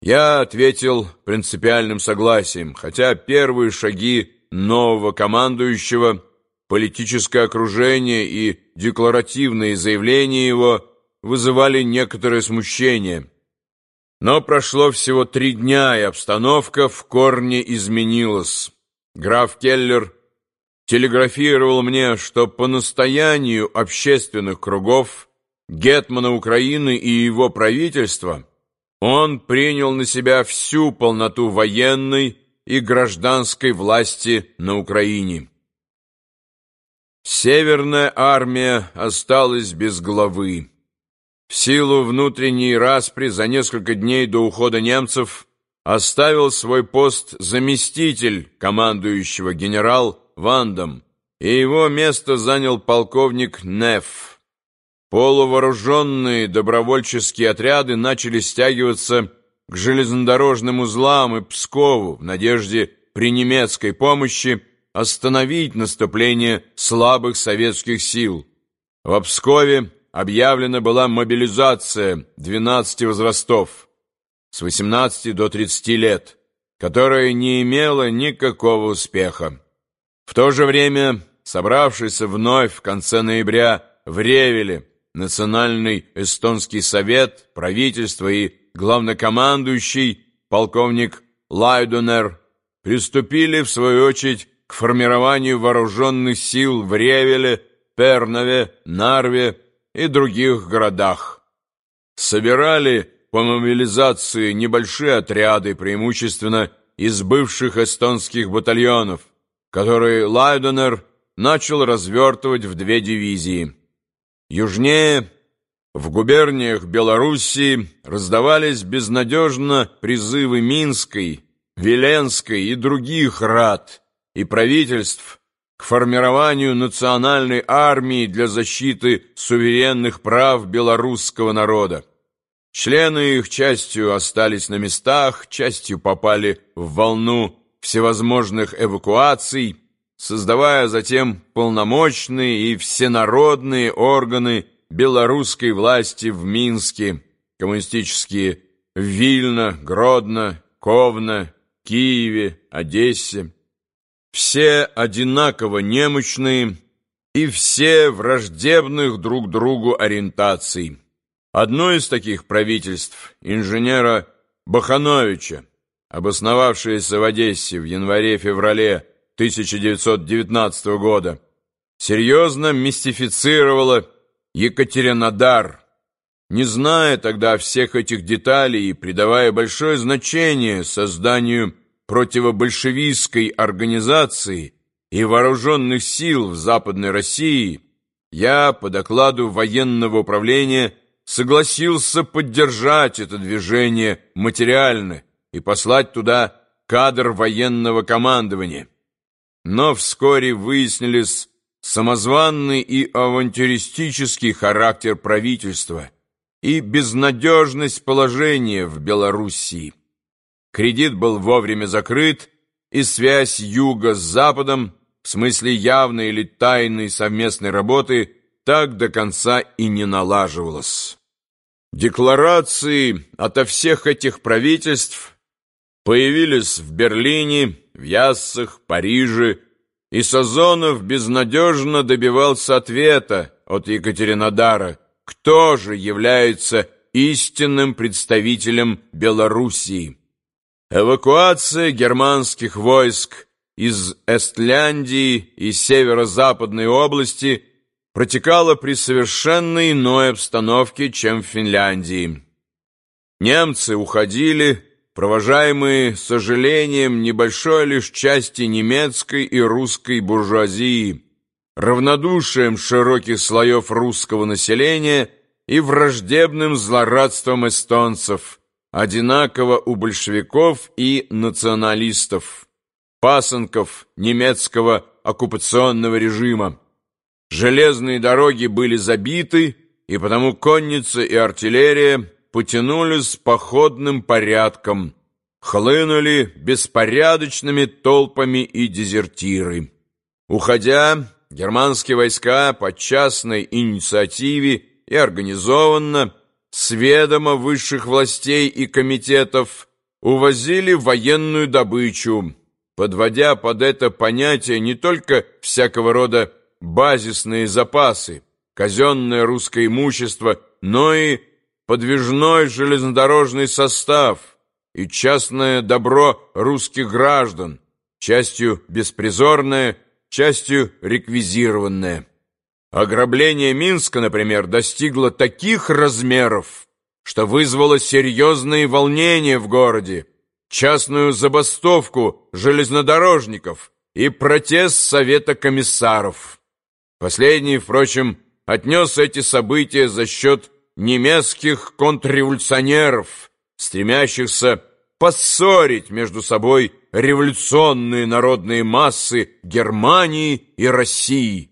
Я ответил принципиальным согласием, хотя первые шаги нового командующего, политическое окружение и декларативные заявления его вызывали некоторое смущение. Но прошло всего три дня, и обстановка в корне изменилась. Граф Келлер телеграфировал мне, что по настоянию общественных кругов Гетмана Украины и его правительства он принял на себя всю полноту военной и гражданской власти на Украине. Северная армия осталась без главы. В силу внутренней распри за несколько дней до ухода немцев оставил свой пост заместитель командующего генерал Вандом, и его место занял полковник Неф. Полувооруженные добровольческие отряды начали стягиваться к железнодорожным узлам и Пскову в надежде при немецкой помощи остановить наступление слабых советских сил. В Пскове объявлена была мобилизация 12 возрастов с 18 до 30 лет, которая не имела никакого успеха. В то же время, собравшийся вновь в конце ноября в Ревеле, Национальный эстонский совет, правительство и главнокомандующий полковник Лайдунер приступили, в свою очередь, к формированию вооруженных сил в Ревеле, Пернове, Нарве и других городах. Собирали по мобилизации небольшие отряды, преимущественно из бывших эстонских батальонов, которые Лайденер начал развертывать в две дивизии. Южнее, в губерниях Белоруссии, раздавались безнадежно призывы Минской, Веленской и других рад и правительств к формированию национальной армии для защиты суверенных прав белорусского народа. Члены их частью остались на местах, частью попали в волну всевозможных эвакуаций, создавая затем полномочные и всенародные органы белорусской власти в Минске, коммунистические в Вильно, Гродно, Ковно, Киеве, Одессе. Все одинаково немощные и все враждебных друг другу ориентаций. Одно из таких правительств, инженера Бахановича, обосновавшееся в Одессе в январе-феврале 1919 года, серьезно мистифицировало Екатеринодар, не зная тогда всех этих деталей и придавая большое значение созданию противобольшевистской организации и вооруженных сил в Западной России, я по докладу военного управления согласился поддержать это движение материально и послать туда кадр военного командования. Но вскоре выяснились самозванный и авантюристический характер правительства и безнадежность положения в Белоруссии. Кредит был вовремя закрыт, и связь юга с западом, в смысле явной или тайной совместной работы, так до конца и не налаживалась. Декларации ото всех этих правительств появились в Берлине, в Яссах, Париже, и Сазонов безнадежно добивался ответа от Екатеринодара, кто же является истинным представителем Белоруссии. Эвакуация германских войск из Эстляндии и северо-западной области протекала при совершенно иной обстановке, чем в Финляндии. Немцы уходили, провожаемые сожалением небольшой лишь части немецкой и русской буржуазии, равнодушием широких слоев русского населения и враждебным злорадством эстонцев – одинаково у большевиков и националистов, пасынков немецкого оккупационного режима. Железные дороги были забиты, и потому конница и артиллерия потянулись походным порядком, хлынули беспорядочными толпами и дезертиры. Уходя, германские войска по частной инициативе и организованно с ведома высших властей и комитетов увозили военную добычу, подводя под это понятие не только всякого рода базисные запасы, казенное русское имущество, но и подвижной железнодорожный состав и частное добро русских граждан, частью беспризорное, частью реквизированное. Ограбление Минска, например, достигло таких размеров, что вызвало серьезные волнения в городе, частную забастовку железнодорожников и протест Совета комиссаров. Последний, впрочем, отнес эти события за счет немецких контрреволюционеров, стремящихся поссорить между собой революционные народные массы Германии и России.